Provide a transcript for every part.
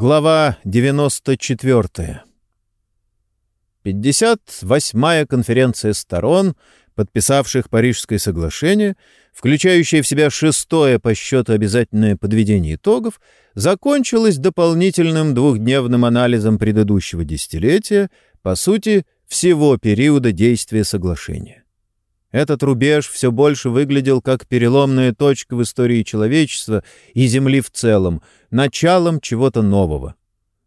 Глава 94. 58-я конференция сторон, подписавших Парижское соглашение, включающая в себя шестое по счету обязательное подведение итогов, закончилась дополнительным двухдневным анализом предыдущего десятилетия, по сути, всего периода действия соглашения. Этот рубеж все больше выглядел как переломная точка в истории человечества и Земли в целом, началом чего-то нового.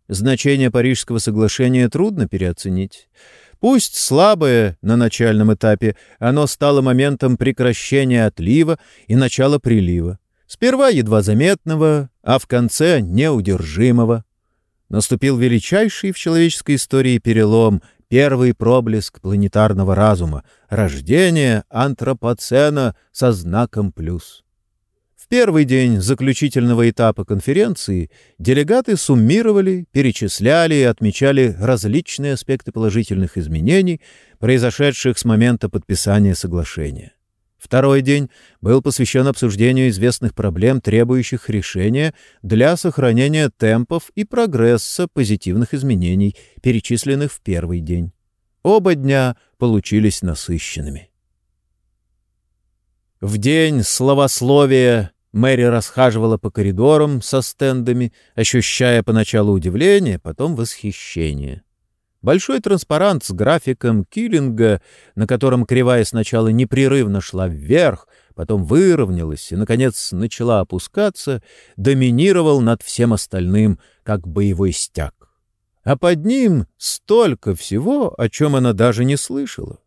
Значение Парижского соглашения трудно переоценить. Пусть слабое на начальном этапе, оно стало моментом прекращения отлива и начала прилива. Сперва едва заметного, а в конце неудержимого. Наступил величайший в человеческой истории перелом, первый проблеск планетарного разума, рождение антропоцена со знаком «плюс». В первый день заключительного этапа конференции делегаты суммировали, перечисляли и отмечали различные аспекты положительных изменений, произошедших с момента подписания соглашения. Второй день был посвящен обсуждению известных проблем, требующих решения для сохранения темпов и прогресса позитивных изменений, перечисленных в первый день. Оба дня получились насыщенными. В день словословия Мэри расхаживала по коридорам со стендами, ощущая поначалу удивление, потом восхищение. Большой транспарант с графиком Киллинга, на котором кривая сначала непрерывно шла вверх, потом выровнялась и, наконец, начала опускаться, доминировал над всем остальным, как боевой стяг. А под ним столько всего, о чем она даже не слышала.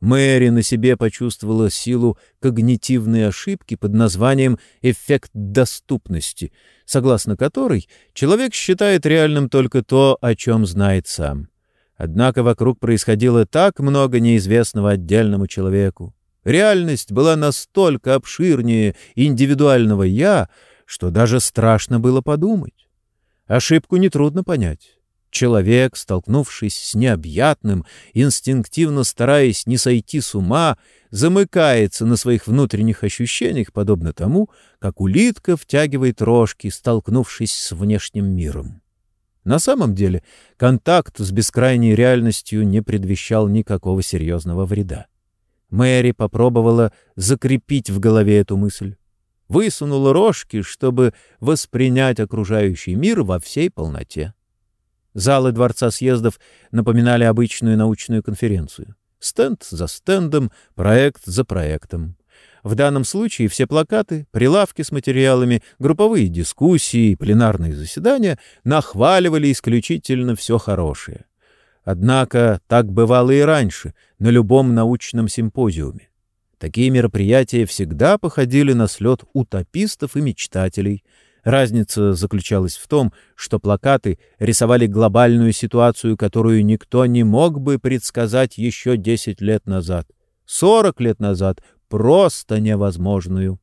Мэри на себе почувствовала силу когнитивной ошибки под названием «эффект доступности», согласно которой человек считает реальным только то, о чем знает сам. Однако вокруг происходило так много неизвестного отдельному человеку. Реальность была настолько обширнее индивидуального «я», что даже страшно было подумать. Ошибку нетрудно понять. Человек, столкнувшись с необъятным, инстинктивно стараясь не сойти с ума, замыкается на своих внутренних ощущениях, подобно тому, как улитка втягивает рожки, столкнувшись с внешним миром. На самом деле контакт с бескрайней реальностью не предвещал никакого серьезного вреда. Мэри попробовала закрепить в голове эту мысль. Высунула рожки, чтобы воспринять окружающий мир во всей полноте. Залы Дворца съездов напоминали обычную научную конференцию. Стенд за стендом, проект за проектом. В данном случае все плакаты, прилавки с материалами, групповые дискуссии, пленарные заседания нахваливали исключительно все хорошее. Однако так бывало и раньше, на любом научном симпозиуме. Такие мероприятия всегда походили на слет утопистов и мечтателей. Разница заключалась в том, что плакаты рисовали глобальную ситуацию, которую никто не мог бы предсказать еще 10 лет назад. 40 лет назад просто невозможную.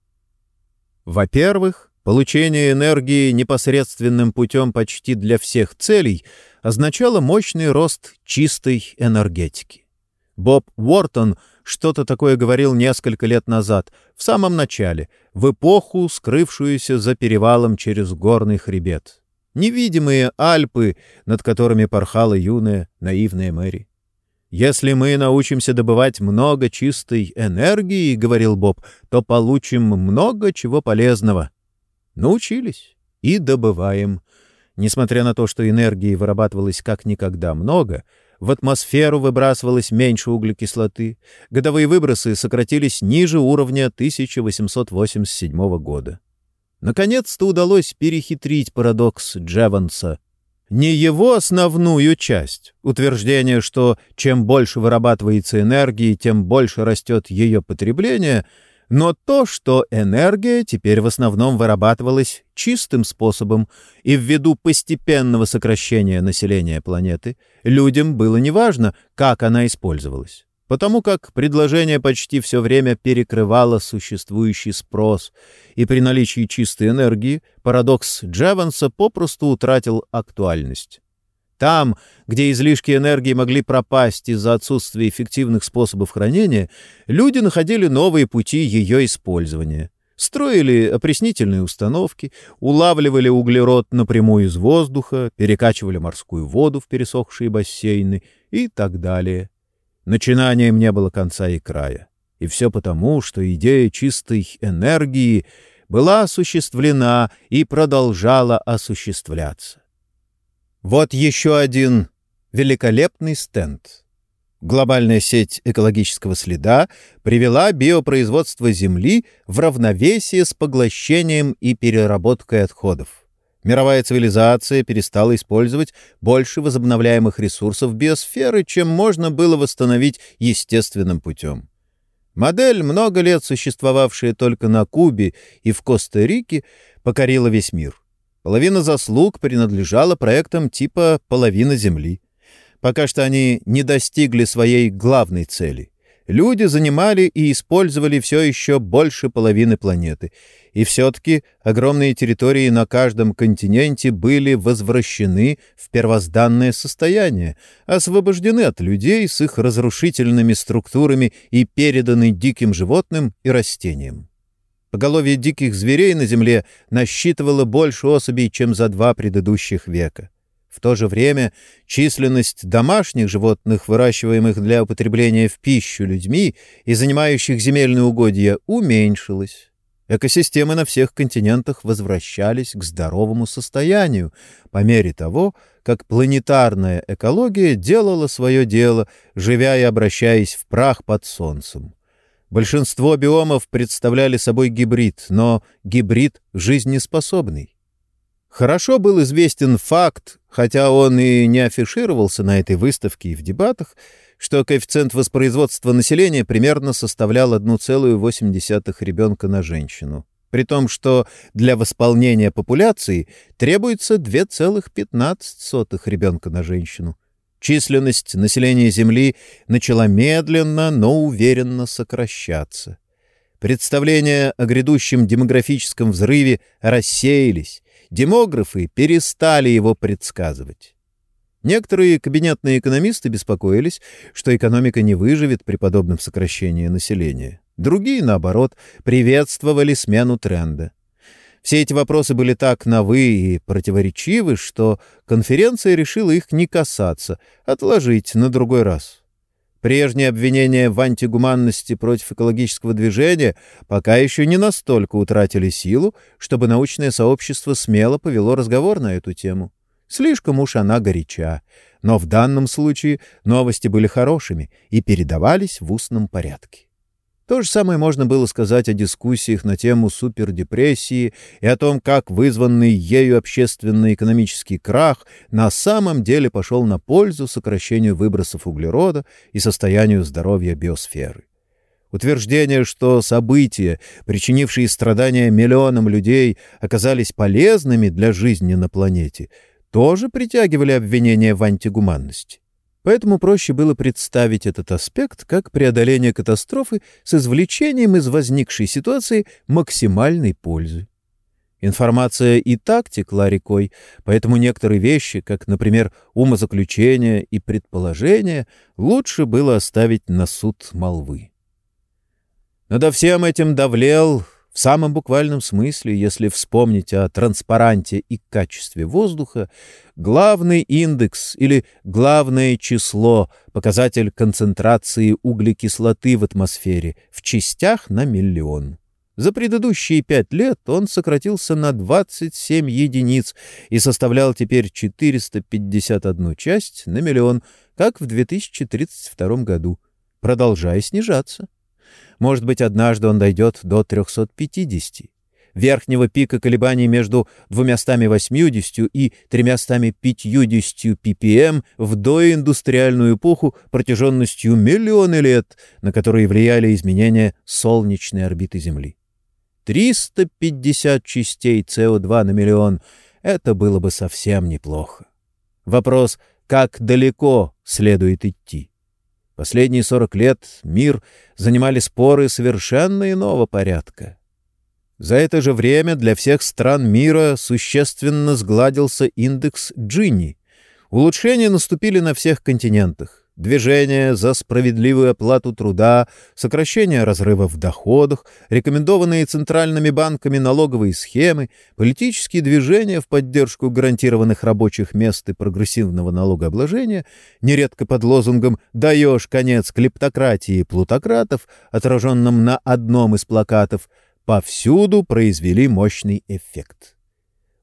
Во-первых, получение энергии непосредственным путем почти для всех целей означало мощный рост чистой энергетики. Боб Уортон что-то такое говорил несколько лет назад, в самом начале, в эпоху, скрывшуюся за перевалом через горный хребет. Невидимые Альпы, над которыми порхала юная, наивная Мэри. «Если мы научимся добывать много чистой энергии, — говорил Боб, — то получим много чего полезного». Научились и добываем. Несмотря на то, что энергии вырабатывалось как никогда много, в атмосферу выбрасывалось меньше углекислоты, годовые выбросы сократились ниже уровня 1887 года. Наконец-то удалось перехитрить парадокс Джеванса — не его основную часть, утверждение, что чем больше вырабатывается энергии, тем больше растет ее потребление, но то, что энергия теперь в основном вырабатывалась чистым способом, и ввиду постепенного сокращения населения планеты, людям было неважно, как она использовалась потому как предложение почти все время перекрывало существующий спрос, и при наличии чистой энергии парадокс Джеванса попросту утратил актуальность. Там, где излишки энергии могли пропасть из-за отсутствия эффективных способов хранения, люди находили новые пути ее использования. Строили опреснительные установки, улавливали углерод напрямую из воздуха, перекачивали морскую воду в пересохшие бассейны и так далее. Начинаниям не было конца и края. И все потому, что идея чистой энергии была осуществлена и продолжала осуществляться. Вот еще один великолепный стенд. Глобальная сеть экологического следа привела биопроизводство Земли в равновесие с поглощением и переработкой отходов. Мировая цивилизация перестала использовать больше возобновляемых ресурсов биосферы, чем можно было восстановить естественным путем. Модель, много лет существовавшая только на Кубе и в Коста-Рике, покорила весь мир. Половина заслуг принадлежала проектам типа «половина Земли». Пока что они не достигли своей главной цели. Люди занимали и использовали все еще больше половины планеты. И все-таки огромные территории на каждом континенте были возвращены в первозданное состояние, освобождены от людей с их разрушительными структурами и переданы диким животным и растениям. Поголовье диких зверей на Земле насчитывало больше особей, чем за два предыдущих века. В то же время численность домашних животных, выращиваемых для употребления в пищу людьми и занимающих земельные угодья, уменьшилась. Экосистемы на всех континентах возвращались к здоровому состоянию по мере того, как планетарная экология делала свое дело, живя и обращаясь в прах под солнцем. Большинство биомов представляли собой гибрид, но гибрид жизнеспособный. Хорошо был известен факт, хотя он и не афишировался на этой выставке и в дебатах, что коэффициент воспроизводства населения примерно составлял 1,8 ребенка на женщину, при том, что для восполнения популяции требуется 2,15 ребенка на женщину. Численность населения Земли начала медленно, но уверенно сокращаться. Представления о грядущем демографическом взрыве рассеялись, демографы перестали его предсказывать. Некоторые кабинетные экономисты беспокоились, что экономика не выживет при подобном сокращении населения. Другие, наоборот, приветствовали смену тренда. Все эти вопросы были так новы и противоречивы, что конференция решила их не касаться, отложить на другой раз. Прежние обвинения в антигуманности против экологического движения пока еще не настолько утратили силу, чтобы научное сообщество смело повело разговор на эту тему. Слишком уж она горяча. Но в данном случае новости были хорошими и передавались в устном порядке. То же самое можно было сказать о дискуссиях на тему супердепрессии и о том, как вызванный ею общественно-экономический крах на самом деле пошел на пользу сокращению выбросов углерода и состоянию здоровья биосферы. Утверждение, что события, причинившие страдания миллионам людей, оказались полезными для жизни на планете, тоже притягивали обвинения в антигуманности. Поэтому проще было представить этот аспект как преодоление катастрофы с извлечением из возникшей ситуации максимальной пользы. Информация и так текла рекой, поэтому некоторые вещи, как, например, умозаключения и предположения, лучше было оставить на суд молвы. Надо всем этим давлел в самом буквальном смысле, если вспомнить о транспаранте и качестве воздуха, главный индекс или главное число, показатель концентрации углекислоты в атмосфере в частях на миллион. За предыдущие пять лет он сократился на 27 единиц и составлял теперь 451 часть на миллион, как в 2032 году, продолжая снижаться. Может быть, однажды он дойдет до 350. Верхнего пика колебаний между 280 и 350 ppm в доиндустриальную эпоху протяженностью миллионы лет, на которые влияли изменения солнечной орбиты Земли. 350 частей СО2 на миллион — это было бы совсем неплохо. Вопрос, как далеко следует идти? Последние 40 лет мир занимали споры совершенно иного порядка. За это же время для всех стран мира существенно сгладился индекс Джинни. Улучшения наступили на всех континентах. Движение за справедливую оплату труда, сокращение разрывов в доходах, рекомендованные центральными банками налоговые схемы, политические движения в поддержку гарантированных рабочих мест и прогрессивного налогообложения, нередко под лозунгом «даешь конец клептократии плутократов», отраженном на одном из плакатов, повсюду произвели мощный эффект.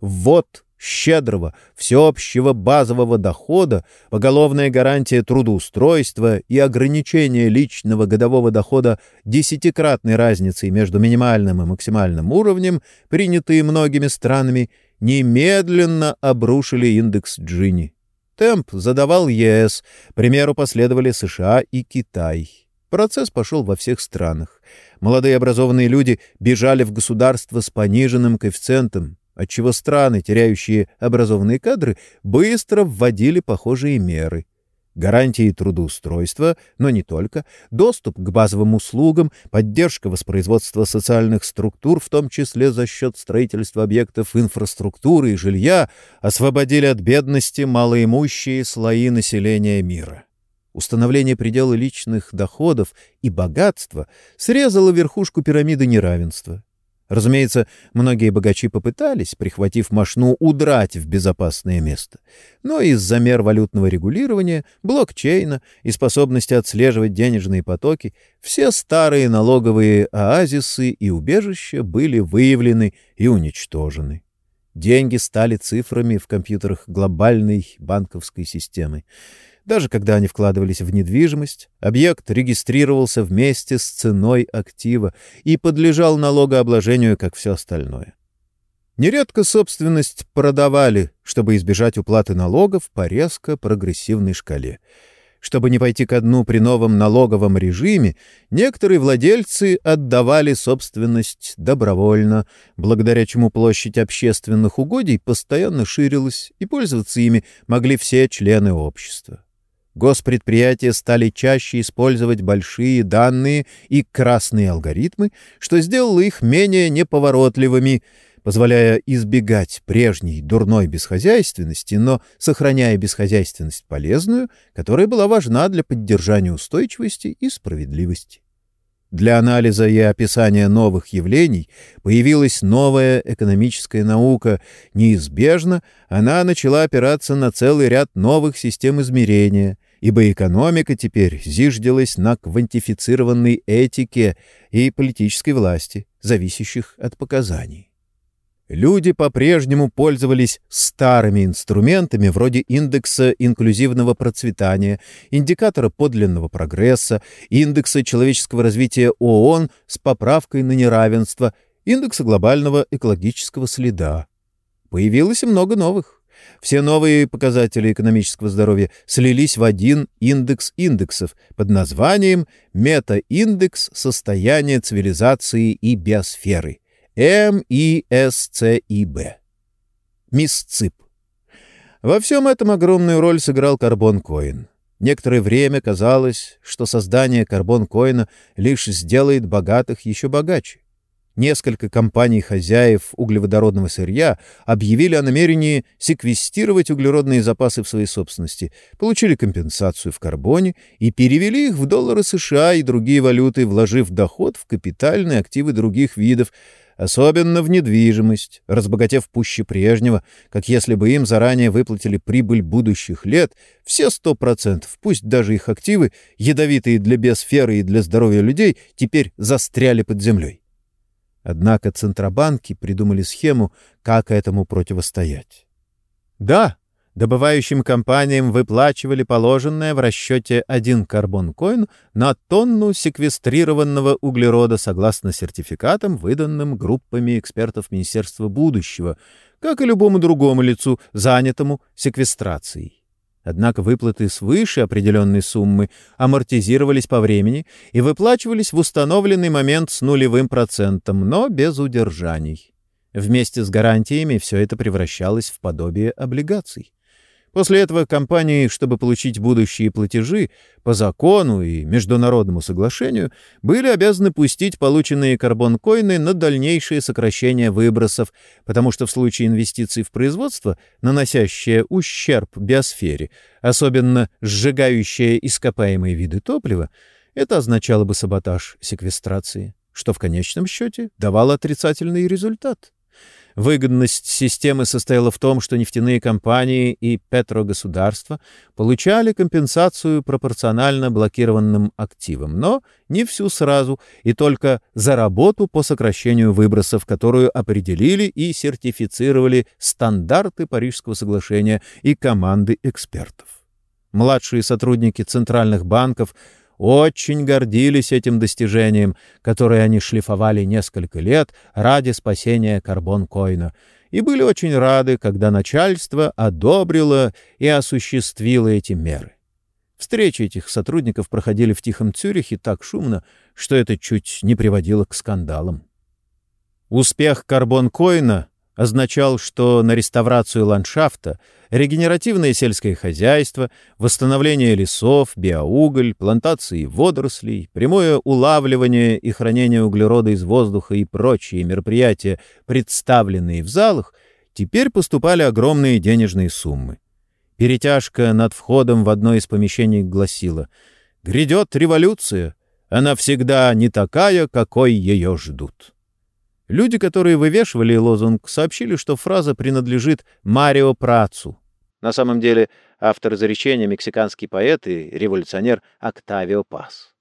Вот щедрого, всеобщего базового дохода, поголовная гарантия трудоустройства и ограничение личного годового дохода десятикратной разницей между минимальным и максимальным уровнем, принятые многими странами, немедленно обрушили индекс Джини. Темп задавал ЕС, примеру последовали США и Китай. Процесс пошел во всех странах. Молодые образованные люди бежали в государство с пониженным коэффициентом, отчего страны, теряющие образованные кадры, быстро вводили похожие меры. Гарантии трудоустройства, но не только, доступ к базовым услугам, поддержка воспроизводства социальных структур, в том числе за счет строительства объектов инфраструктуры и жилья, освободили от бедности малоимущие слои населения мира. Установление предела личных доходов и богатства срезало верхушку пирамиды неравенства. Разумеется, многие богачи попытались, прихватив мошну, удрать в безопасное место. Но из-за мер валютного регулирования, блокчейна и способности отслеживать денежные потоки, все старые налоговые оазисы и убежища были выявлены и уничтожены. Деньги стали цифрами в компьютерах глобальной банковской системы. Даже когда они вкладывались в недвижимость, объект регистрировался вместе с ценой актива и подлежал налогообложению, как все остальное. Нередко собственность продавали, чтобы избежать уплаты налогов по резко прогрессивной шкале. Чтобы не пойти ко дну при новом налоговом режиме, некоторые владельцы отдавали собственность добровольно, благодаря чему площадь общественных угодий постоянно ширилась, и пользоваться ими могли все члены общества. Госпредприятия стали чаще использовать большие данные и красные алгоритмы, что сделало их менее неповоротливыми, позволяя избегать прежней дурной бесхозяйственности, но сохраняя бесхозяйственность полезную, которая была важна для поддержания устойчивости и справедливости. Для анализа и описания новых явлений появилась новая экономическая наука. Неизбежно она начала опираться на целый ряд новых систем измерения, ибо экономика теперь зиждилась на квантифицированной этике и политической власти, зависящих от показаний. Люди по-прежнему пользовались старыми инструментами вроде индекса инклюзивного процветания, индикатора подлинного прогресса, индекса человеческого развития ООН с поправкой на неравенство, индекса глобального экологического следа. Появилось и много новых. Все новые показатели экономического здоровья слились в один индекс индексов под названием «Мета-индекс состояния цивилизации и биосферы». М-И-С-Ц-И-Б. МИСЦИП. Во всем этом огромную роль сыграл карбон-коин. Некоторое время казалось, что создание карбон-коина лишь сделает богатых еще богаче. Несколько компаний-хозяев углеводородного сырья объявили о намерении секвестировать углеродные запасы в своей собственности, получили компенсацию в карбоне и перевели их в доллары США и другие валюты, вложив доход в капитальные активы других видов, особенно в недвижимость, разбогатев пуще прежнего, как если бы им заранее выплатили прибыль будущих лет, все сто процентов, пусть даже их активы, ядовитые для биосферы и для здоровья людей, теперь застряли под землей. Однако центробанки придумали схему, как этому противостоять. Да, добывающим компаниям выплачивали положенное в расчете один карбон-коин на тонну секвестрированного углерода согласно сертификатам, выданным группами экспертов Министерства будущего, как и любому другому лицу, занятому секвестрацией. Однако выплаты свыше определенной суммы амортизировались по времени и выплачивались в установленный момент с нулевым процентом, но без удержаний. Вместе с гарантиями все это превращалось в подобие облигаций. После этого компании, чтобы получить будущие платежи по закону и международному соглашению, были обязаны пустить полученные карбон-коины на дальнейшее сокращение выбросов, потому что в случае инвестиций в производство, наносящее ущерб биосфере, особенно сжигающее ископаемые виды топлива, это означало бы саботаж секвестрации, что в конечном счете давало отрицательный результат. Выгодность системы состояла в том, что нефтяные компании и петрогосударства получали компенсацию пропорционально блокированным активам, но не всю сразу и только за работу по сокращению выбросов, которую определили и сертифицировали стандарты Парижского соглашения и команды экспертов. Младшие сотрудники центральных банков – очень гордились этим достижением, которое они шлифовали несколько лет ради спасения карбон-коина, и были очень рады, когда начальство одобрило и осуществило эти меры. Встречи этих сотрудников проходили в Тихом Цюрихе так шумно, что это чуть не приводило к скандалам. Успех карбон-коина означал, что на реставрацию ландшафта, регенеративное сельское хозяйство, восстановление лесов, биоуголь, плантации водорослей, прямое улавливание и хранение углерода из воздуха и прочие мероприятия, представленные в залах, теперь поступали огромные денежные суммы. Перетяжка над входом в одно из помещений гласила «Грядет революция, она всегда не такая, какой ее ждут». Люди, которые вывешивали лозунг, сообщили, что фраза принадлежит Марио Працу. На самом деле автор изречения — мексиканский поэт и революционер Октавио Пас.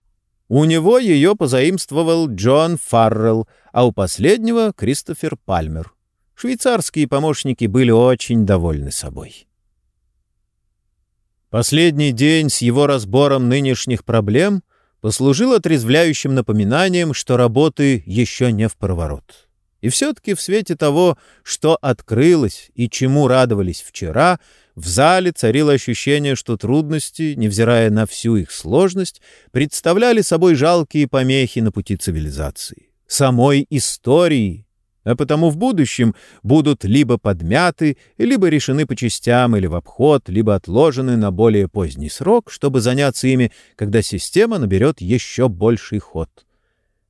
У него ее позаимствовал Джон Фаррелл, а у последнего — Кристофер Пальмер. Швейцарские помощники были очень довольны собой. Последний день с его разбором нынешних проблем послужил отрезвляющим напоминанием, что работы еще не в проворот. И все-таки в свете того, что открылось и чему радовались вчера, в зале царило ощущение, что трудности, невзирая на всю их сложность, представляли собой жалкие помехи на пути цивилизации, самой истории, а потому в будущем будут либо подмяты, либо решены по частям или в обход, либо отложены на более поздний срок, чтобы заняться ими, когда система наберет еще больший ход.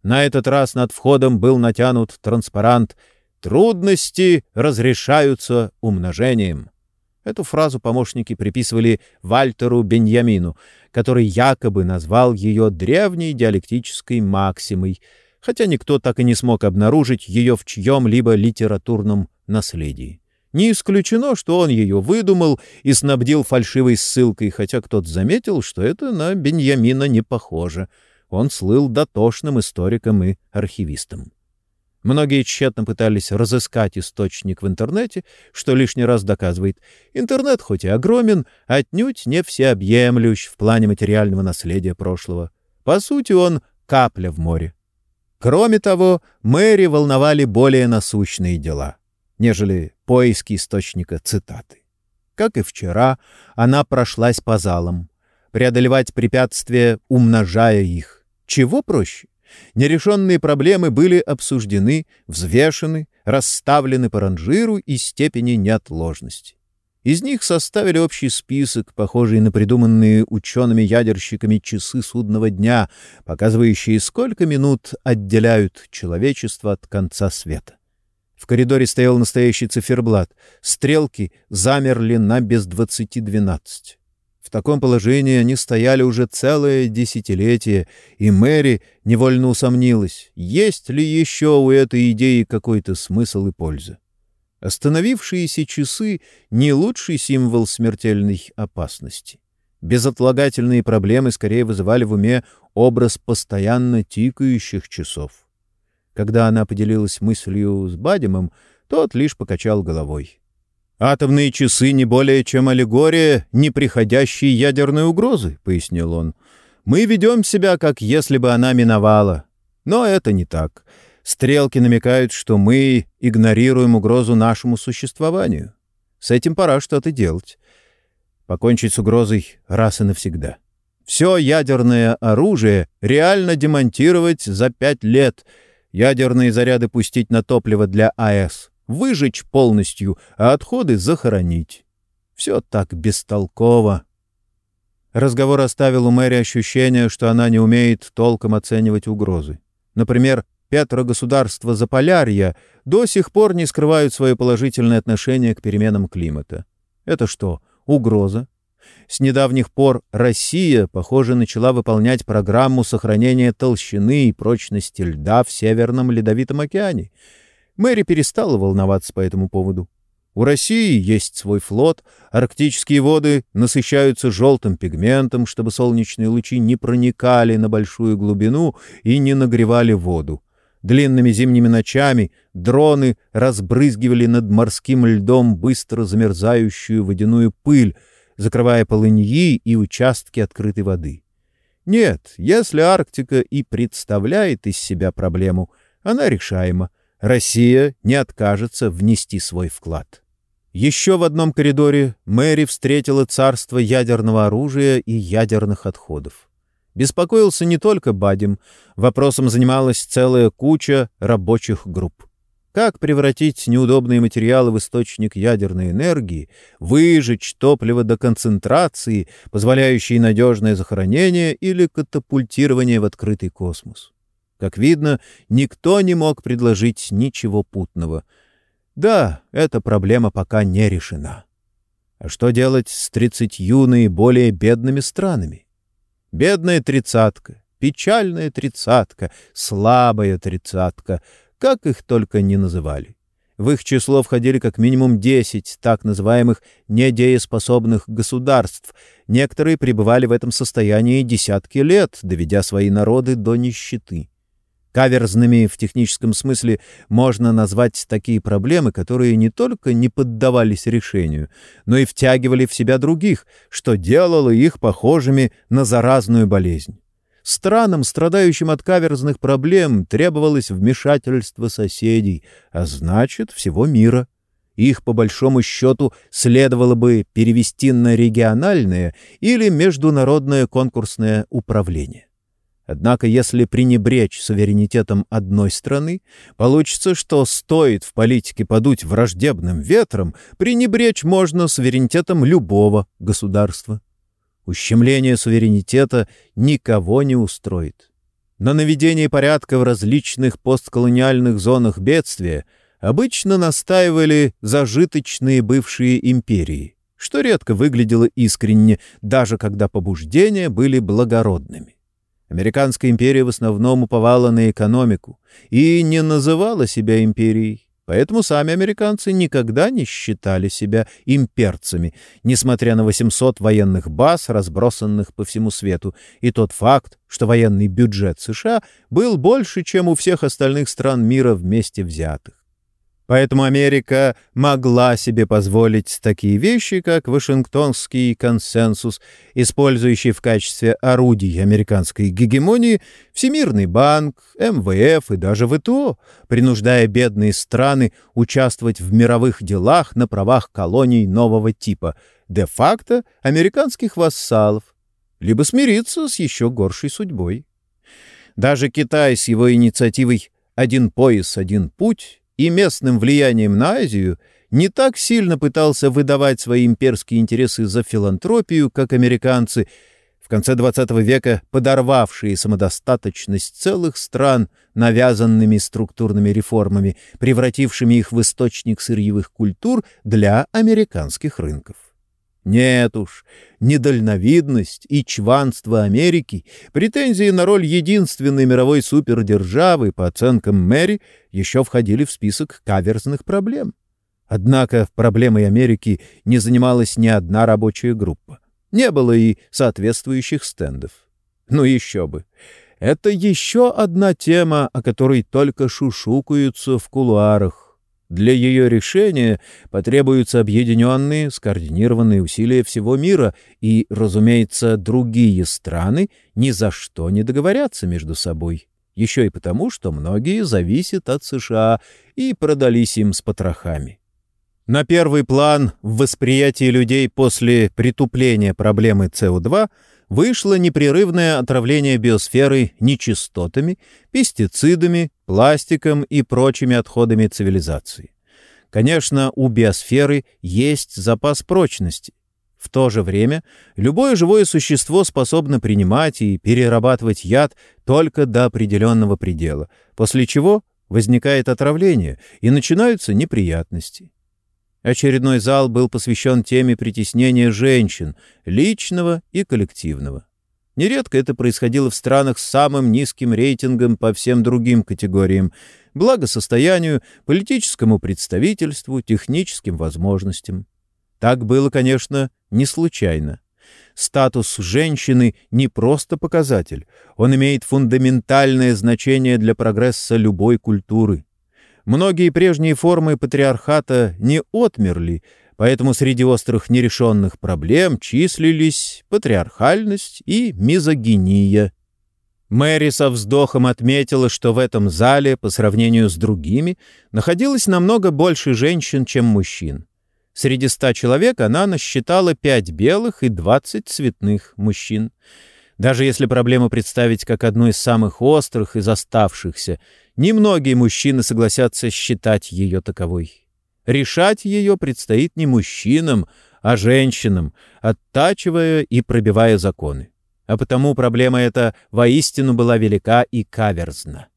На этот раз над входом был натянут транспарант «Трудности разрешаются умножением». Эту фразу помощники приписывали Вальтеру Беньямину, который якобы назвал ее древней диалектической максимой — хотя никто так и не смог обнаружить ее в чьем-либо литературном наследии. Не исключено, что он ее выдумал и снабдил фальшивой ссылкой, хотя кто-то заметил, что это на Беньямина не похоже. Он слыл дотошным историком и архивистом. Многие тщетно пытались разыскать источник в интернете, что лишний раз доказывает, интернет хоть и огромен, отнюдь не всеобъемлющ в плане материального наследия прошлого. По сути, он капля в море. Кроме того, Мэри волновали более насущные дела, нежели поиски источника цитаты. Как и вчера, она прошлась по залам, преодолевать препятствия, умножая их. Чего проще? Нерешенные проблемы были обсуждены, взвешены, расставлены по ранжиру и степени неотложности. Из них составили общий список, похожий на придуманные учеными-ядерщиками часы судного дня, показывающие, сколько минут отделяют человечество от конца света. В коридоре стоял настоящий циферблат. Стрелки замерли на без двадцати двенадцать. В таком положении они стояли уже целое десятилетие, и Мэри невольно усомнилась, есть ли еще у этой идеи какой-то смысл и польза. Остановившиеся часы — не лучший символ смертельной опасности. Безотлагательные проблемы скорее вызывали в уме образ постоянно тикающих часов. Когда она поделилась мыслью с Бадимом, тот лишь покачал головой. «Атомные часы не более чем аллегория неприходящей ядерной угрозы», — пояснил он. «Мы ведем себя, как если бы она миновала. Но это не так. Стрелки намекают, что мы игнорируем угрозу нашему существованию. С этим пора что-то делать. Покончить с угрозой раз и навсегда. Все ядерное оружие реально демонтировать за пять лет, ядерные заряды пустить на топливо для АЭС, выжечь полностью, а отходы захоронить. Все так бестолково. Разговор оставил у Мэри ощущение, что она не умеет толком оценивать угрозы. Например, Петро-государства Заполярья до сих пор не скрывают свое положительное отношение к переменам климата. Это что, угроза? С недавних пор Россия, похоже, начала выполнять программу сохранения толщины и прочности льда в Северном Ледовитом океане. Мэри перестала волноваться по этому поводу. У России есть свой флот, арктические воды насыщаются желтым пигментом, чтобы солнечные лучи не проникали на большую глубину и не нагревали воду. Длинными зимними ночами дроны разбрызгивали над морским льдом быстро замерзающую водяную пыль, закрывая полыньи и участки открытой воды. Нет, если Арктика и представляет из себя проблему, она решаема. Россия не откажется внести свой вклад. Еще в одном коридоре Мэри встретила царство ядерного оружия и ядерных отходов. Беспокоился не только Бадим, вопросом занималась целая куча рабочих групп. Как превратить неудобные материалы в источник ядерной энергии, выжечь топливо до концентрации, позволяющей надежное захоронение или катапультирование в открытый космос? Как видно, никто не мог предложить ничего путного. Да, эта проблема пока не решена. А что делать с тридцатью наиболее бедными странами? Бедная тридцатка, печальная тридцатка, слабая тридцатка — как их только не называли. В их число входили как минимум 10 так называемых недееспособных государств. Некоторые пребывали в этом состоянии десятки лет, доведя свои народы до нищеты. Каверзными в техническом смысле можно назвать такие проблемы, которые не только не поддавались решению, но и втягивали в себя других, что делало их похожими на заразную болезнь. Странам, страдающим от каверзных проблем, требовалось вмешательство соседей, а значит, всего мира. Их, по большому счету, следовало бы перевести на региональное или международное конкурсное управление. Однако, если пренебречь суверенитетом одной страны, получится, что стоит в политике подуть враждебным ветром, пренебречь можно суверенитетом любого государства. Ущемление суверенитета никого не устроит. На наведение порядка в различных постколониальных зонах бедствия обычно настаивали зажиточные бывшие империи, что редко выглядело искренне, даже когда побуждения были благородными. Американская империя в основном уповала на экономику и не называла себя империей, Поэтому сами американцы никогда не считали себя имперцами, несмотря на 800 военных баз, разбросанных по всему свету, и тот факт, что военный бюджет США был больше, чем у всех остальных стран мира вместе взятых. Поэтому Америка могла себе позволить такие вещи, как Вашингтонский консенсус, использующий в качестве орудий американской гегемонии Всемирный банк, МВФ и даже ВТО, принуждая бедные страны участвовать в мировых делах на правах колоний нового типа, де-факто американских вассалов, либо смириться с еще горшей судьбой. Даже Китай с его инициативой «Один пояс, один путь» и местным влиянием на Азию не так сильно пытался выдавать свои имперские интересы за филантропию, как американцы, в конце XX века подорвавшие самодостаточность целых стран навязанными структурными реформами, превратившими их в источник сырьевых культур для американских рынков. Нет уж, недальновидность и чванство Америки, претензии на роль единственной мировой супердержавы, по оценкам Мэри, еще входили в список каверзных проблем. Однако проблемой Америки не занималась ни одна рабочая группа. Не было и соответствующих стендов. Ну еще бы. Это еще одна тема, о которой только шушукаются в кулуарах. Для ее решения потребуются объединенные, скоординированные усилия всего мира, и, разумеется, другие страны ни за что не договорятся между собой. Еще и потому, что многие зависят от США и продались им с потрохами. На первый план в восприятии людей после притупления проблемы СО2 вышло непрерывное отравление биосферы нечистотами, пестицидами, пластиком и прочими отходами цивилизации. Конечно, у биосферы есть запас прочности. В то же время любое живое существо способно принимать и перерабатывать яд только до определенного предела, после чего возникает отравление и начинаются неприятности. Очередной зал был посвящен теме притеснения женщин, личного и коллективного. Нередко это происходило в странах с самым низким рейтингом по всем другим категориям – благосостоянию, политическому представительству, техническим возможностям. Так было, конечно, не случайно. Статус женщины не просто показатель, он имеет фундаментальное значение для прогресса любой культуры. Многие прежние формы патриархата не отмерли, поэтому среди острых нерешенных проблем числились патриархальность и мизогиния. Мэри со вздохом отметила, что в этом зале, по сравнению с другими, находилось намного больше женщин, чем мужчин. Среди ста человек она насчитала пять белых и двадцать цветных мужчин. Даже если проблему представить как одну из самых острых из оставшихся, немногие мужчины согласятся считать ее таковой. Решать ее предстоит не мужчинам, а женщинам, оттачивая и пробивая законы. А потому проблема эта воистину была велика и каверзна.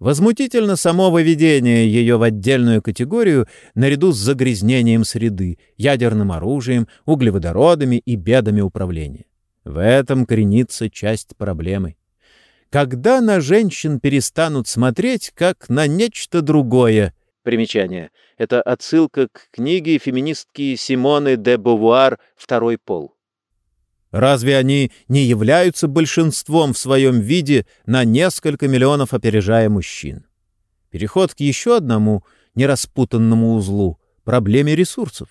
Возмутительно само выведение ее в отдельную категорию наряду с загрязнением среды, ядерным оружием, углеводородами и бедами управления. В этом коренится часть проблемы. Когда на женщин перестанут смотреть как на нечто другое? Примечание. Это отсылка к книге феминистки Симоны де Бовуар «Второй пол». Разве они не являются большинством в своем виде на несколько миллионов опережая мужчин? Переход к еще одному нераспутанному узлу — проблеме ресурсов.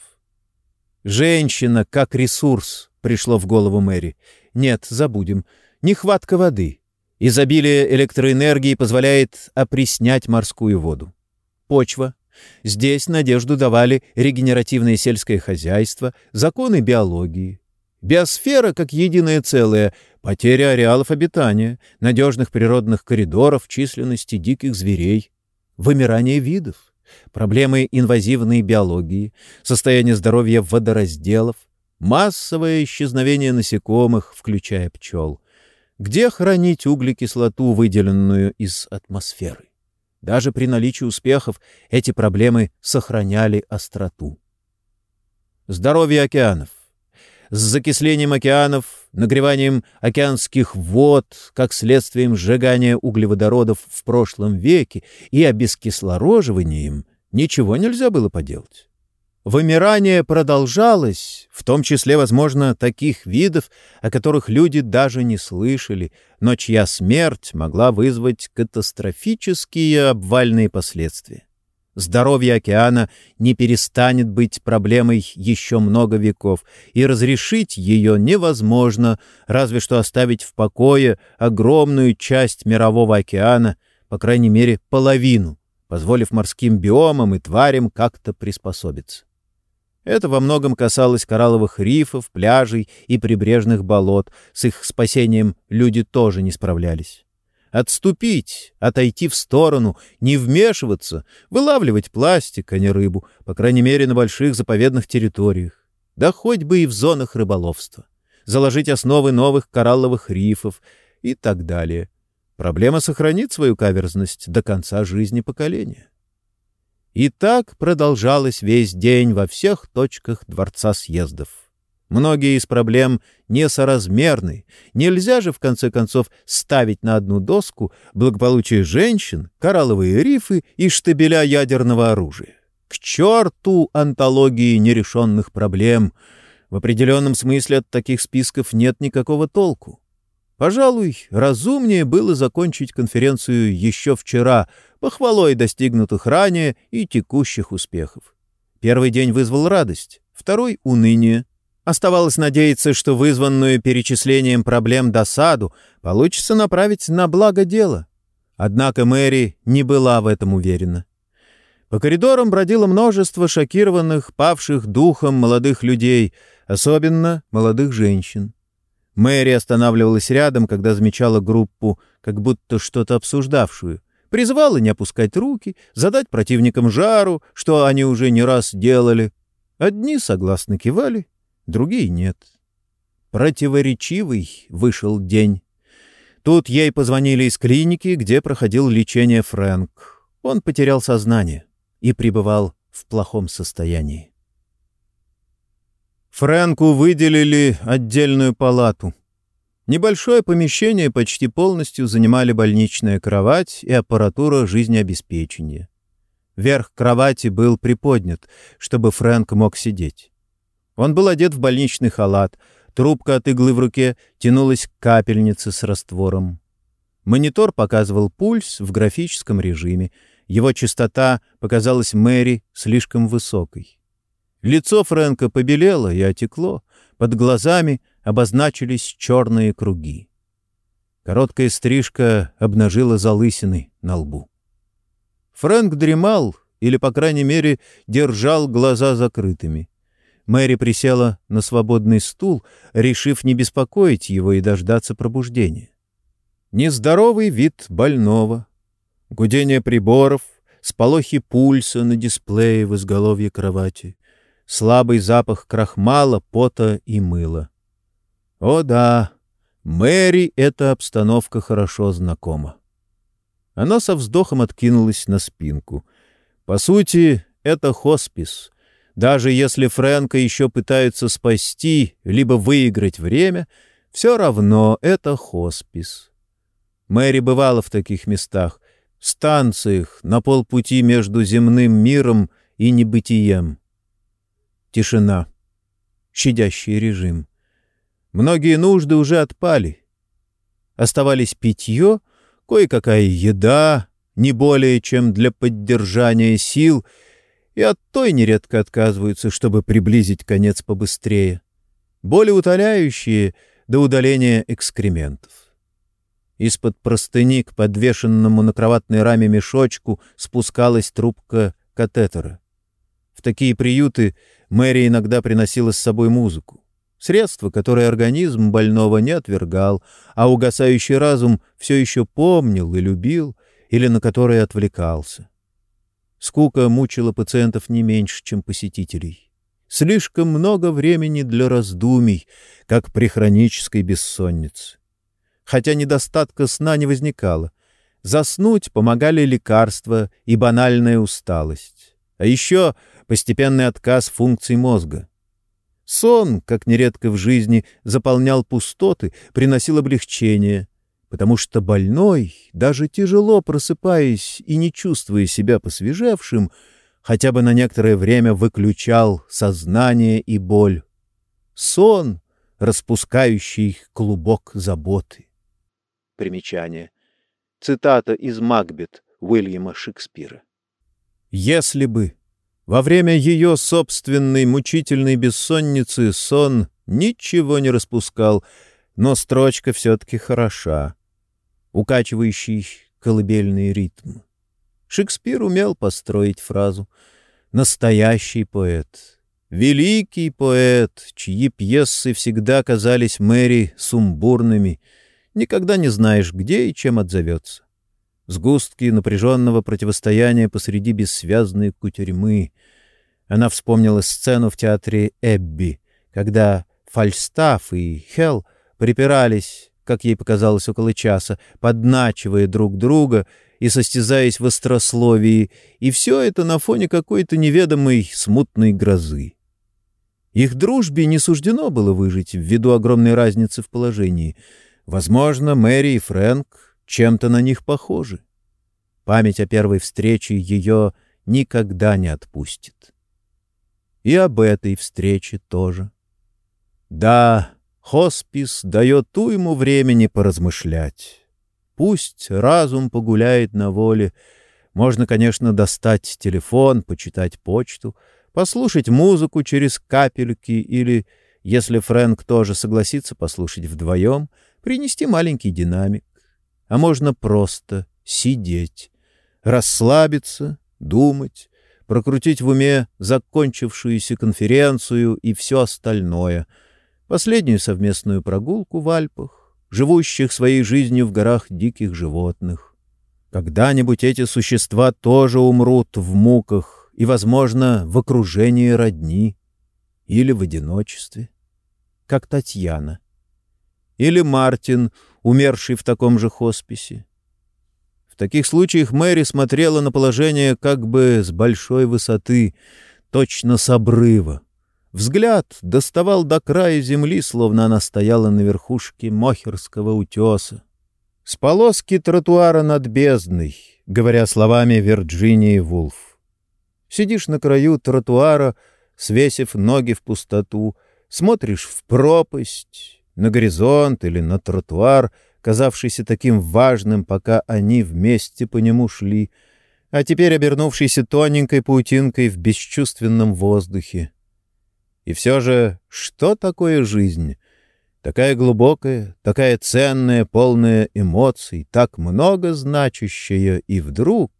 Женщина как ресурс пришло в голову Мэри. Нет, забудем. Нехватка воды. Изобилие электроэнергии позволяет опреснять морскую воду. Почва. Здесь надежду давали регенеративное сельское хозяйство, законы биологии. Биосфера как единое целое, потеря ареалов обитания, надежных природных коридоров, численности диких зверей, вымирание видов, проблемы инвазивной биологии, состояние здоровья водоразделов, массовое исчезновение насекомых, включая пчел. Где хранить углекислоту, выделенную из атмосферы? Даже при наличии успехов эти проблемы сохраняли остроту. Здоровье океанов с закислением океанов, нагреванием океанских вод, как следствием сжигания углеводородов в прошлом веке и обескислороживанием, ничего нельзя было поделать. Вымирание продолжалось, в том числе, возможно, таких видов, о которых люди даже не слышали, но чья смерть могла вызвать катастрофические обвальные последствия. Здоровье океана не перестанет быть проблемой еще много веков, и разрешить ее невозможно, разве что оставить в покое огромную часть мирового океана, по крайней мере, половину, позволив морским биомам и тварям как-то приспособиться. Это во многом касалось коралловых рифов, пляжей и прибрежных болот. С их спасением люди тоже не справлялись. Отступить, отойти в сторону, не вмешиваться, вылавливать пластик, а не рыбу, по крайней мере, на больших заповедных территориях. Да хоть бы и в зонах рыболовства. Заложить основы новых коралловых рифов и так далее. Проблема сохранит свою каверзность до конца жизни поколения. И так продолжалось весь день во всех точках Дворца съездов. Многие из проблем несоразмерны. Нельзя же, в конце концов, ставить на одну доску благополучие женщин, коралловые рифы и штабеля ядерного оружия. К черту антологии нерешенных проблем! В определенном смысле от таких списков нет никакого толку. Пожалуй, разумнее было закончить конференцию еще вчера, похвалой достигнутых ранее и текущих успехов. Первый день вызвал радость, второй — уныние, Оставалось надеяться, что вызванную перечислением проблем досаду получится направить на благо дела. Однако Мэри не была в этом уверена. По коридорам бродило множество шокированных, павших духом молодых людей, особенно молодых женщин. Мэри останавливалась рядом, когда замечала группу, как будто что-то обсуждавшую. Призывала не опускать руки, задать противникам жару, что они уже не раз делали. Одни согласно кивали, другие нет. Противоречивый вышел день. Тут ей позвонили из клиники, где проходил лечение Фрэнк. Он потерял сознание и пребывал в плохом состоянии. Фрэнку выделили отдельную палату. Небольшое помещение почти полностью занимали больничная кровать и аппаратура жизнеобеспечения. Верх кровати был приподнят, чтобы Фрэнк мог сидеть. Он был одет в больничный халат, трубка от иглы в руке тянулась к капельнице с раствором. Монитор показывал пульс в графическом режиме, его частота показалась Мэри слишком высокой. Лицо Фрэнка побелело и отекло, под глазами обозначились черные круги. Короткая стрижка обнажила залысины на лбу. Фрэнк дремал, или, по крайней мере, держал глаза закрытыми. Мэри присела на свободный стул, решив не беспокоить его и дождаться пробуждения. Нездоровый вид больного, гудение приборов, сполохи пульса на дисплее в изголовье кровати, слабый запах крахмала, пота и мыла. О да, Мэри эта обстановка хорошо знакома. Она со вздохом откинулась на спинку. По сути, это хоспис. Даже если Фрэнка еще пытаются спасти, либо выиграть время, все равно это хоспис. Мэри бывала в таких местах, станциях на полпути между земным миром и небытием. Тишина. Щадящий режим. Многие нужды уже отпали. Оставались питье, кое-какая еда, не более чем для поддержания сил, и от той нередко отказываются, чтобы приблизить конец побыстрее. Более утоляющие до удаления экскрементов. Из-под простыни к подвешенному на кроватной раме мешочку спускалась трубка катетера. В такие приюты Мэри иногда приносила с собой музыку. Средство, которое организм больного не отвергал, а угасающий разум все еще помнил и любил, или на которое отвлекался. Скука мучила пациентов не меньше, чем посетителей. Слишком много времени для раздумий, как при хронической бессоннице. Хотя недостатка сна не возникало. Заснуть помогали лекарства и банальная усталость. А еще постепенный отказ функций мозга. Сон, как нередко в жизни, заполнял пустоты, приносил облегчение, потому что больной, даже тяжело просыпаясь и не чувствуя себя посвежевшим, хотя бы на некоторое время выключал сознание и боль. Сон, распускающий клубок заботы. Примечание. Цитата из «Макбет» Уильяма Шекспира. «Если бы во время ее собственной мучительной бессонницы сон ничего не распускал, но строчка все-таки хороша, укачивающий колыбельный ритм. Шекспир умел построить фразу «настоящий поэт». Великий поэт, чьи пьесы всегда казались Мэри сумбурными, никогда не знаешь, где и чем отзовется сгустки напряженного противостояния посреди бессвязной кутерьмы. Она вспомнила сцену в театре «Эбби», когда Фальстаф и Хелл припирались, как ей показалось, около часа, подначивая друг друга и состязаясь в острословии, и все это на фоне какой-то неведомой смутной грозы. Их дружбе не суждено было выжить ввиду огромной разницы в положении. Возможно, Мэри и Фрэнк чем-то на них похожи. Память о первой встрече ее никогда не отпустит. И об этой встрече тоже. Да, хоспис дает ту ему времени поразмышлять. Пусть разум погуляет на воле. Можно, конечно, достать телефон, почитать почту, послушать музыку через капельки или, если Фрэнк тоже согласится послушать вдвоем, принести маленький динамик а можно просто сидеть, расслабиться, думать, прокрутить в уме закончившуюся конференцию и все остальное, последнюю совместную прогулку в Альпах, живущих своей жизнью в горах диких животных. Когда-нибудь эти существа тоже умрут в муках и, возможно, в окружении родни или в одиночестве, как Татьяна. Или Мартин, умерший в таком же хосписе. В таких случаях Мэри смотрела на положение как бы с большой высоты, точно с обрыва. Взгляд доставал до края земли, словно она стояла на верхушке Мохерского утеса. С полоски тротуара над бездной, говоря словами Вирджинии Вулф. Сидишь на краю тротуара, свесив ноги в пустоту, смотришь в пропасть, на горизонт или на тротуар, казавшийся таким важным, пока они вместе по нему шли, а теперь обернувшийся тоненькой паутинкой в бесчувственном воздухе. И все же, что такое жизнь? Такая глубокая, такая ценная, полная эмоций, так много значащая, и вдруг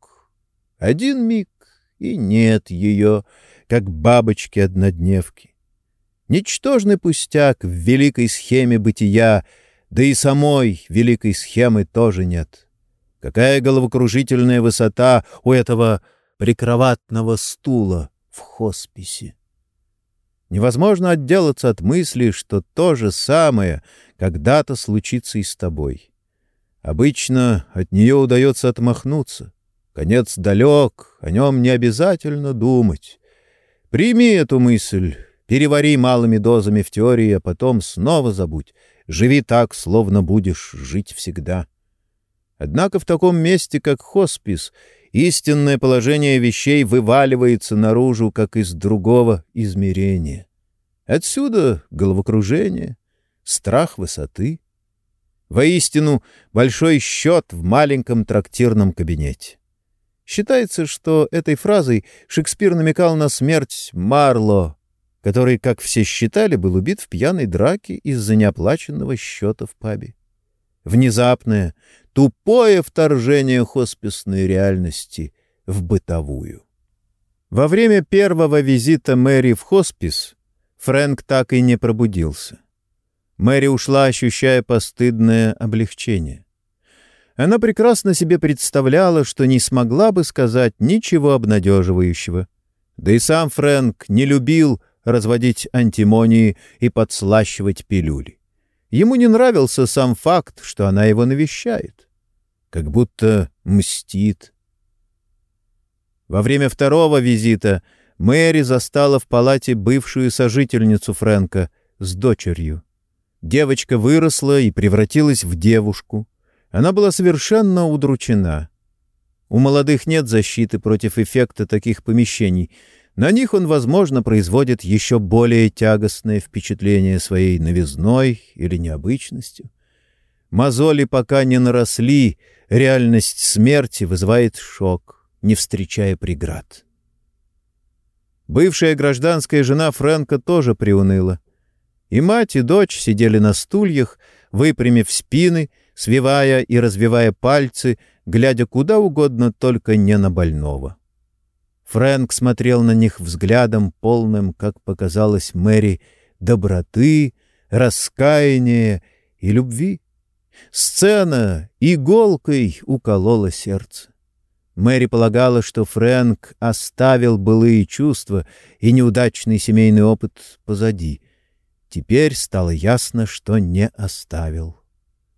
один миг, и нет ее, как бабочки-однодневки. Ничтожный пустяк в великой схеме бытия, да и самой великой схемы тоже нет. Какая головокружительная высота у этого прикроватного стула в хосписе! Невозможно отделаться от мысли, что то же самое когда-то случится и с тобой. Обычно от нее удается отмахнуться. Конец далек, о нем не обязательно думать. Прими эту мысль, перевари малыми дозами в теории, а потом снова забудь. Живи так, словно будешь жить всегда. Однако в таком месте, как хоспис, истинное положение вещей вываливается наружу, как из другого измерения. Отсюда головокружение, страх высоты. Воистину, большой счет в маленьком трактирном кабинете. Считается, что этой фразой Шекспир намекал на смерть Марло, который, как все считали, был убит в пьяной драке из-за неоплаченного счета в пабе. Внезапное, тупое вторжение хосписной реальности в бытовую. Во время первого визита Мэри в хоспис Фрэнк так и не пробудился. Мэри ушла, ощущая постыдное облегчение. Она прекрасно себе представляла, что не смогла бы сказать ничего обнадеживающего. Да и сам Фрэнк не любил разводить антимонии и подслащивать пилюли. Ему не нравился сам факт, что она его навещает. Как будто мстит. Во время второго визита Мэри застала в палате бывшую сожительницу Фрэнка с дочерью. Девочка выросла и превратилась в девушку. Она была совершенно удручена. У молодых нет защиты против эффекта таких помещений. На них он, возможно, производит еще более тягостное впечатление своей новизной или необычностью. Мозоли пока не наросли, реальность смерти вызывает шок, не встречая преград. Бывшая гражданская жена Фрэнка тоже приуныла. И мать, и дочь сидели на стульях, выпрямив спины свивая и развивая пальцы, глядя куда угодно, только не на больного. Фрэнк смотрел на них взглядом, полным, как показалось Мэри, доброты, раскаяния и любви. Сцена иголкой уколола сердце. Мэри полагала, что Фрэнк оставил былые чувства и неудачный семейный опыт позади. Теперь стало ясно, что не оставил.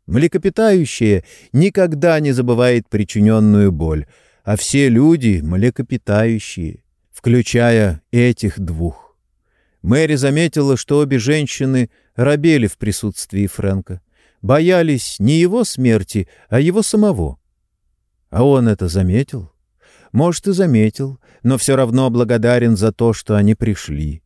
Млекопитающее никогда не забывает причиненную боль, а все люди — млекопитающие, включая этих двух. Мэри заметила, что обе женщины робели в присутствии Фрэнка, боялись не его смерти, а его самого. А он это заметил? Может, и заметил, но все равно благодарен за то, что они пришли.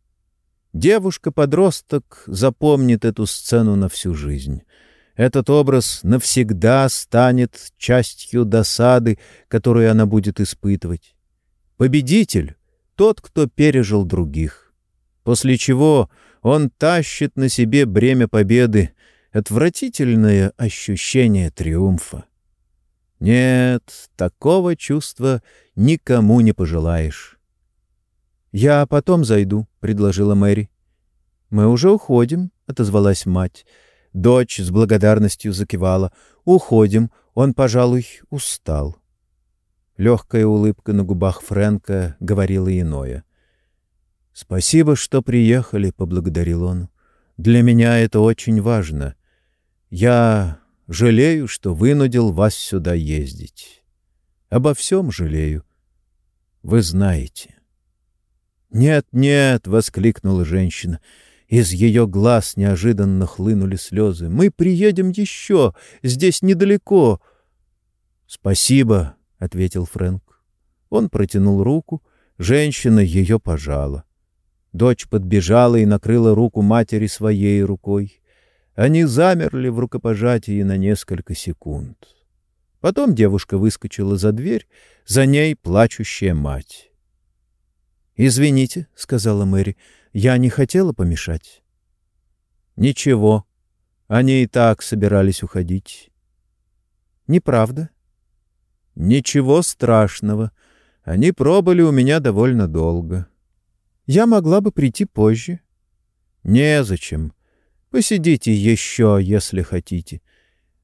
Девушка-подросток запомнит эту сцену на всю жизнь — этот образ навсегда станет частью досады, которую она будет испытывать. Победитель — тот, кто пережил других. После чего он тащит на себе бремя победы, отвратительное ощущение триумфа. Нет, такого чувства никому не пожелаешь. «Я потом зайду», — предложила Мэри. «Мы уже уходим», — отозвалась мать. Дочь с благодарностью закивала. «Уходим. Он, пожалуй, устал». Легкая улыбка на губах Фрэнка говорила иное. «Спасибо, что приехали», — поблагодарил он. «Для меня это очень важно. Я жалею, что вынудил вас сюда ездить. Обо всем жалею. Вы знаете». «Нет, нет!» — воскликнула женщина. Из ее глаз неожиданно хлынули слезы. «Мы приедем еще! Здесь недалеко!» «Спасибо!» — ответил Фрэнк. Он протянул руку, женщина ее пожала. Дочь подбежала и накрыла руку матери своей рукой. Они замерли в рукопожатии на несколько секунд. Потом девушка выскочила за дверь, за ней плачущая мать. «Извините», — сказала Мэри, — «я не хотела помешать». «Ничего. Они и так собирались уходить». «Неправда?» «Ничего страшного. Они пробыли у меня довольно долго». Я могла бы прийти позже. Незачем. Посидите еще, если хотите.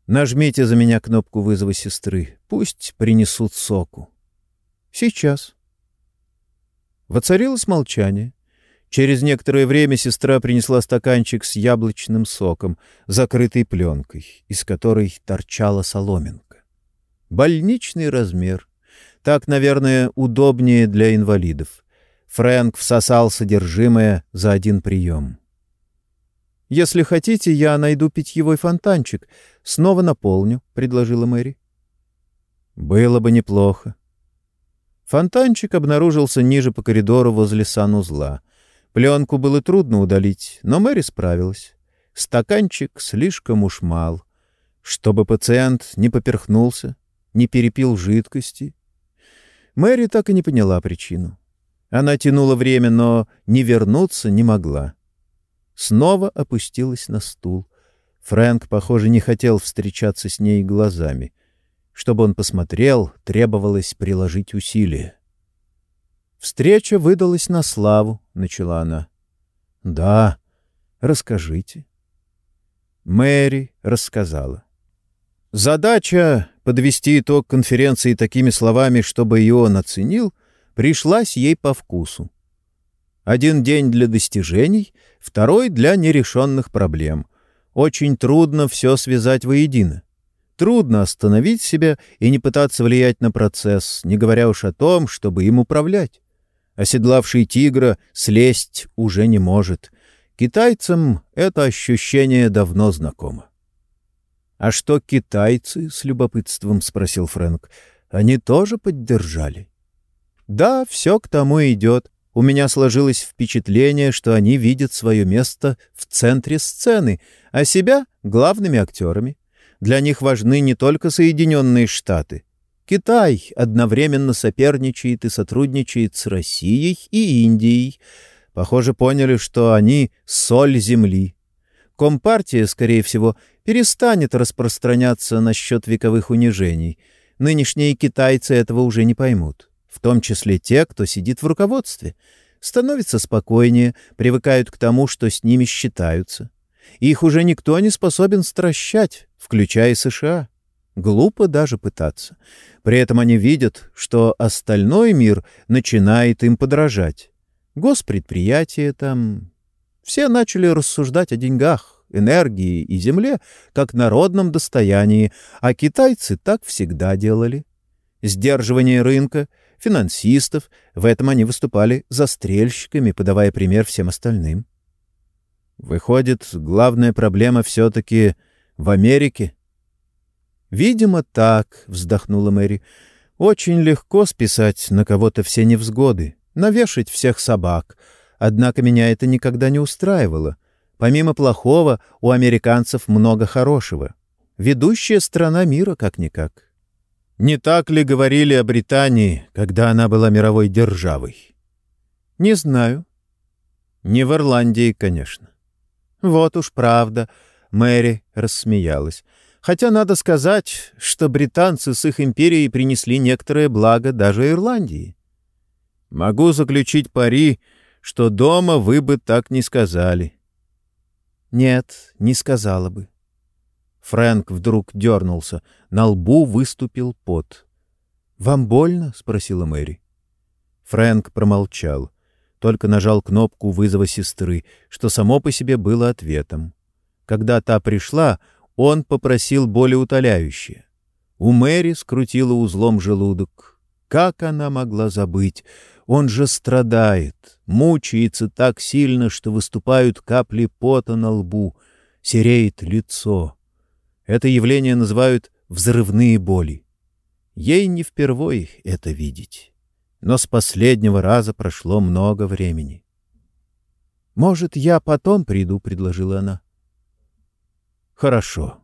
Нажмите за меня кнопку вызова сестры. Пусть принесут соку. Сейчас. Воцарилось молчание. Через некоторое время сестра принесла стаканчик с яблочным соком, закрытой пленкой, из которой торчала соломинка. Больничный размер. Так, наверное, удобнее для инвалидов. Фрэнк всосал содержимое за один прием. «Если хотите, я найду питьевой фонтанчик. Снова наполню», — предложила Мэри. «Было бы неплохо». Фонтанчик обнаружился ниже по коридору возле санузла. Пленку было трудно удалить, но Мэри справилась. Стаканчик слишком уж мал. Чтобы пациент не поперхнулся, не перепил жидкости. Мэри так и не поняла причину. Она тянула время, но не вернуться не могла. Снова опустилась на стул. Фрэнк, похоже, не хотел встречаться с ней глазами. Чтобы он посмотрел, требовалось приложить усилия. «Встреча выдалась на славу», — начала она. «Да, расскажите». Мэри рассказала. Задача — подвести итог конференции такими словами, чтобы и он оценил, пришлась ей по вкусу. Один день для достижений, второй для нерешенных проблем. Очень трудно все связать воедино. Трудно остановить себя и не пытаться влиять на процесс, не говоря уж о том, чтобы им управлять. Оседлавший тигра слезть уже не может. Китайцам это ощущение давно знакомо. «А что китайцы?» — с любопытством спросил Фрэнк. «Они тоже поддержали?» Да, все к тому идет. У меня сложилось впечатление, что они видят свое место в центре сцены, а себя — главными актерами. Для них важны не только Соединенные Штаты. Китай одновременно соперничает и сотрудничает с Россией и Индией. Похоже, поняли, что они — соль земли. Компартия, скорее всего, перестанет распространяться насчет вековых унижений. Нынешние китайцы этого уже не поймут в том числе те, кто сидит в руководстве, становятся спокойнее, привыкают к тому, что с ними считаются. Их уже никто не способен стращать, включая США. Глупо даже пытаться. При этом они видят, что остальной мир начинает им подражать. Госпредприятия там... Все начали рассуждать о деньгах, энергии и земле как народном достоянии, а китайцы так всегда делали. Сдерживание рынка — финансистов. В этом они выступали застрельщиками, подавая пример всем остальным. Выходит, главная проблема все-таки в Америке? «Видимо, так», — вздохнула Мэри. «Очень легко списать на кого-то все невзгоды, навешать всех собак. Однако меня это никогда не устраивало. Помимо плохого, у американцев много хорошего. Ведущая страна мира, как-никак». Не так ли говорили о Британии, когда она была мировой державой? Не знаю. Не в Ирландии, конечно. Вот уж правда, Мэри рассмеялась. Хотя надо сказать, что британцы с их империей принесли некоторое благо даже Ирландии. Могу заключить пари, что дома вы бы так не сказали. Нет, не сказала бы. Фрэнк вдруг дернулся. На лбу выступил пот. «Вам больно?» — спросила Мэри. Фрэнк промолчал, только нажал кнопку вызова сестры, что само по себе было ответом. Когда та пришла, он попросил более утоляющее. У Мэри скрутила узлом желудок. Как она могла забыть? Он же страдает, мучается так сильно, что выступают капли пота на лбу, сереет лицо. Это явление называют взрывные боли. Ей не впервой это видеть. Но с последнего раза прошло много времени. «Может, я потом приду?» — предложила она. «Хорошо»,